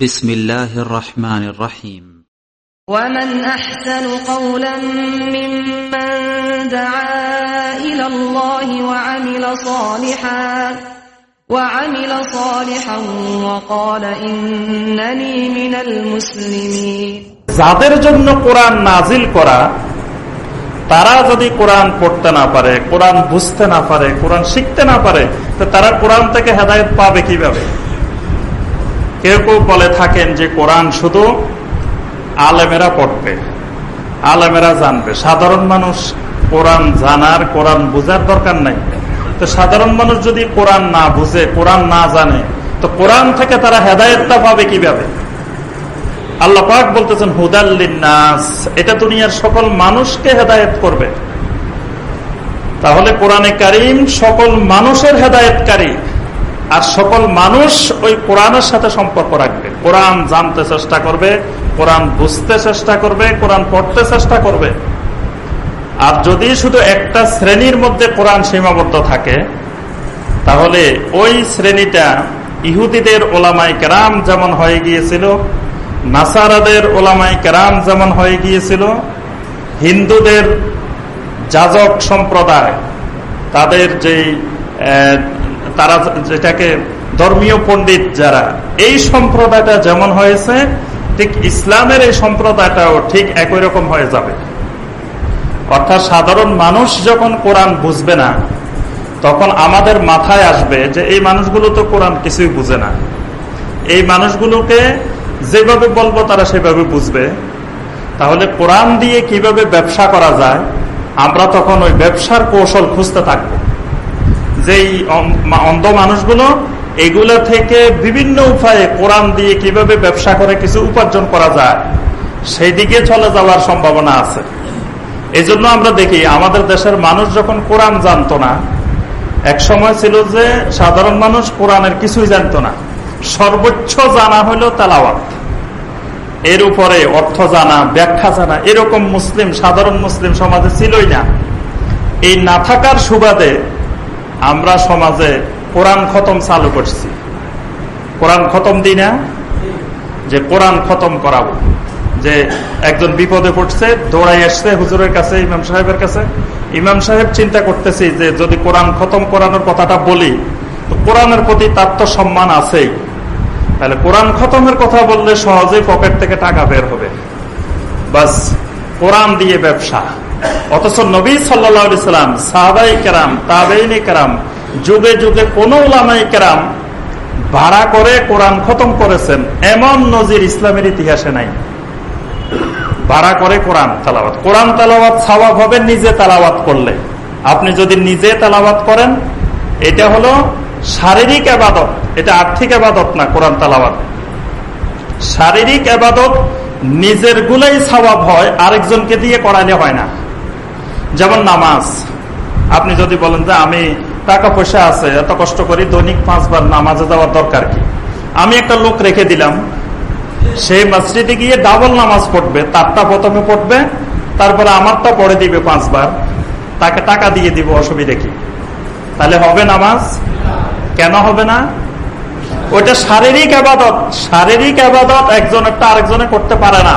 بسم الله الرحمن الرحيم ومن أحسن قولا ممن دعا إلى الله وعمل صالحا وعمل صالحا وقال إنني من المسلمين যাদের জন্য কোরআন নাজিল করা তারা যদি কোরআন পড়তে না পারে কোরআন বুঝতে না পারে কোরআন শিখতে না পারে তো তারা কোরআন থেকে হেদায়ত পাবে কিভাবে কেউ কেউ বলে থাকেন যে কোরআন শুধু আলেমেরা পড়বে, আলেমেরা জানবে। সাধারণ মানুষ কোরআন জানার, কোরআন বুঝার দরকার নাই। তো সাধারণ মানুষ যদি কোরআন না বুঝে, কোরআন না জানে, তো কোরআন থেকে তারা হেদায়তটা পাবে কীভাবে? আল্লাহ পাক বলতেছেন হুদাল্লিনাস এটা দুনিয়ার সকল মানুষকে হেদায়ত করবে। তাহলে কোরআনে কারিম সকল মানুষের হেদায়তকারী। আর সকল মানুষ ওই কোরআনের সাথে সম্পর্ক রাখবে। কোরআন জানতে চেষ্টা করবে, কোরআন বুঝতে চেষ্টা করবে, কোরআন পড়তে চেষ্টা করবে। আর যদি শুধু একটা শ্রেণির মধ্যে কোরআন সীমাবদ্ধ থাকে, তাহলে ওই শ্রেণীটা ইহুদিদের ওলামাই কেরাম যেমন হয়ে গিয়েছিল, নাসারাদের ওলামাই কেরাম যেমন হয়ে গিয়েছিল, হিন্দুদের যাজক সম্প্রদায়, তাদের যে তারা যেটাকে ধর্মীয় পণ্ডিত যারা, এই সম্প্রদায়টা যেমন হয়েছে, ঠিক ইসলামের এই সম্প্রদায়টাও ঠিক একই রকম হয়ে যাবে। অর্থাৎ সাধারণ মানুষ যখন কোরআন বুঝবে না, তখন আমাদের মাথায় আসবে যে এই মানুষগুলো তো কোরআন কিছুই বুঝে না। এই মানুষগুলোকে যেভাবে বলব তারা সেভাবে বুঝবে। তাহলে কোরআন দিয়ে কীভাবে ব্যবসা করা যায়, আমরা তখন ওই ব্যবসার কৌশল খুঁজতে থাকব। যে অন্ধ মানুষগুলো, এগুলো থেকে বিভিন্ন উপায়ে কোরআন দিয়ে কীভাবে ব্যবসা করে কিছু উপার্জন করা যায়, সেই দিকে চলে যাওয়ার সম্ভাবনা আছে। এই জন্য আমরা দেখি, আমাদের দেশের মানুষ যখন কোরআন জানতো না, এক সময় ছিল যে সাধারণ মানুষ কোরআনের কিছুই জানতো না। সর্বোচ্চ জানা হলো তালাওয়াত। এর উপরে অর্থ জানা, ব্যাখ্যা জানা, এরকম মুসলিম, সাধারণ মুসলিম সমাজে ছিলই না। এই না থাকার সুবাদে আমরা সমাজে কোরআন খতম চালু করছি। কোরআন খতম দিই না? যে কোরআন খতম করাবো। যে একজন বিপদে পড়ছে, দৌড়াই আসছে হুজুরের কাছে, ইমাম সাহেবের কাছে। ইমাম সাহেব চিন্তা করতেছি যে যদি কোরআন খতম করানোর কথাটা বলি, তো কোরআনের প্রতি তার তো সম্মান আছেই। তাহলে কোরআন খতমের কথা বললে সহজেই পকেট থেকে টাকা বের হবে। বাস, কোরআন দিয়ে ব্যবসা। অথচ নবী সাল্লাম সাহাবাই কেরাম তাবেইনি কেরাম, যুগে যুগে কোন ওলামাই কেরাম ভাড়া করে কোরআন খতম করেছেন। এমন নজির ইসলামের ইতিহাসে নাই। ভাড়া করে কোরআন তালাবাত কোরআন তালাবাত সবাব হবে নিজে তালাবাত করলে। আপনি যদি নিজে তালাবাত করেন, এটা হলো শারীরিক আবাদত। এটা আর্থিক আবাদত না কোরআন তালাবাত শারীরিক আবাদত নিজের গুলাই স্বভাব হয়, আরেকজনকে দিয়ে করাইলে হয় না। যেমন নামাজ। আপনি যদি বলেন যে আমি টাকা পয়সা আছে, এত কষ্ট করি, দৈনিক পাঁচবার নামাজে যাওয়ার দরকার কি? আমি একটা লোক রেখে দিলাম সেই মসজিদে গিয়ে ডাবল নামাজ পড়বে, তারটা প্রথমে পড়বে, তারপরে আমারটা পড়ে দিবে পাঁচবার, তাকে টাকা দিয়ে দিব অসুবিধা কি? তাহলে হবে নামাজ? কেন হবে না? ওইটা শারীরিক আবাদত শারীরিক আবাদত একজনেরটা আরেকজনে করতে পারে না।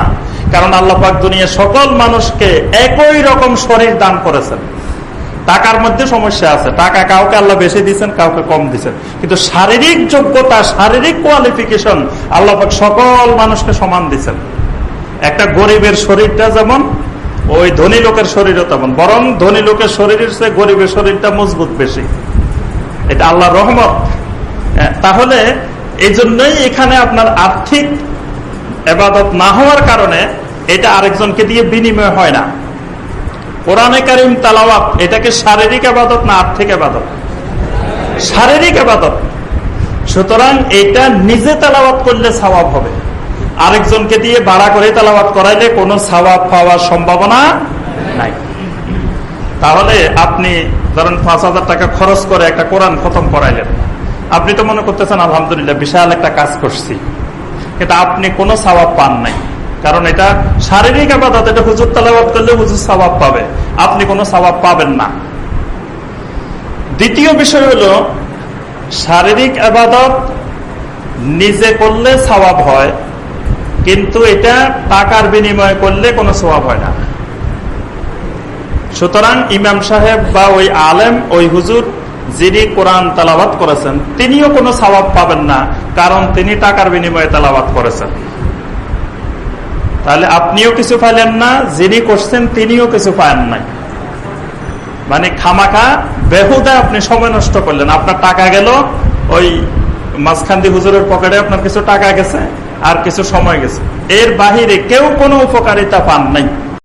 কারণ আল্লাহ পাক দুনিয়া সকল মানুষকে একই রকম শরীর দান করেছেন। টাকার মধ্যে সমস্যা আছে। টাকা কাউকে আল্লাহ বেশি দিচ্ছেন কাউকে কম দিচ্ছেন কিন্তু শারীরিক যোগ্যতা, শারীরিক কোয়ালিফিকেশন আল্লাপাক সকল মানুষকে সমান দিচ্ছেন একটা গরিবের শরীরটা যেমন, ওই ধনী লোকের শরীরও তেমন। বরং ধনী লোকের শরীরের চেয়ে গরিবের শরীরটা মজবুত বেশি। এটা আল্লাহ রহমত। তাহলে এই জন্যই এখানে আপনার আর্থিক এবাদত না হওয়ার কারণে এটা আরেকজনকে দিয়ে বিনিময় হয় না। কোরআনে কারিম তালাওয়াত, এটাকে শারীরিক আবাদত না আর্থিক আবাদত শারীরিক আবাদত সুতরাং এটা নিজে তালাবাত করলে সওয়াব হবে। আরেকজনকে দিয়ে ভাড়া করে তালাবাত করাইলে কোনো সওয়াব পাওয়ার সম্ভাবনা নাই। তাহলে আপনি ধরেন পাঁচ হাজার টাকা খরচ করে একটা কোরআন খতম করাইলেন। আপনি তো মনে করতেছেন, আলহামদুলিল্লাহ, বিশাল একটা কাজ করছি। কিন্তু আপনি কোনো সওয়াব পান নাই। কারণ এটা শারীরিক আবাদত এটা হুজুর তালাবাদ করলে হুজুর সবাব পাবে। আপনি কোনো সবাব পাবেন না। দ্বিতীয় বিষয় হলো, শারীরিক আবাদত নিজে করলে স্বভাব হয়, কিন্তু এটা টাকার বিনিময় করলে কোনো স্বভাব হয় না। সুতরাং ইমাম সাহেব বা ওই আলেম, ওই হুজুর যিনি কোরআন তালাবাত করেছেন, তিনিও কোনো স্বভাব পাবেন না, কারণ তিনি টাকার বিনিময়ে তালাবাত করেছেন। তাহলে আপনিও কিছু পাইলেন না, যিনি করছেন তিনিও কিছু পায়েন নাই। মানে খামাখা, বেহুদা আপনি সময় নষ্ট করলেন। আপনার টাকা গেল, ওই মাঝখান্দি হুজুরের পকেটে আপনার কিছু টাকা গেছে, আর কিছু সময় গেছে। এর বাহিরে কেউ কোনো উপকারিতা পান নাই।